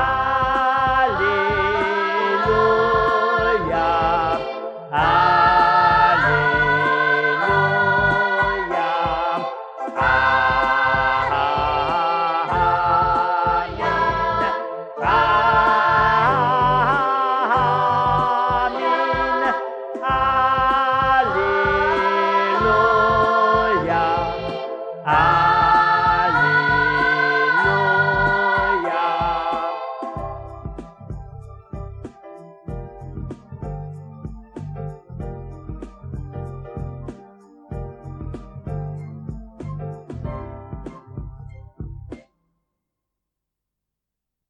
아.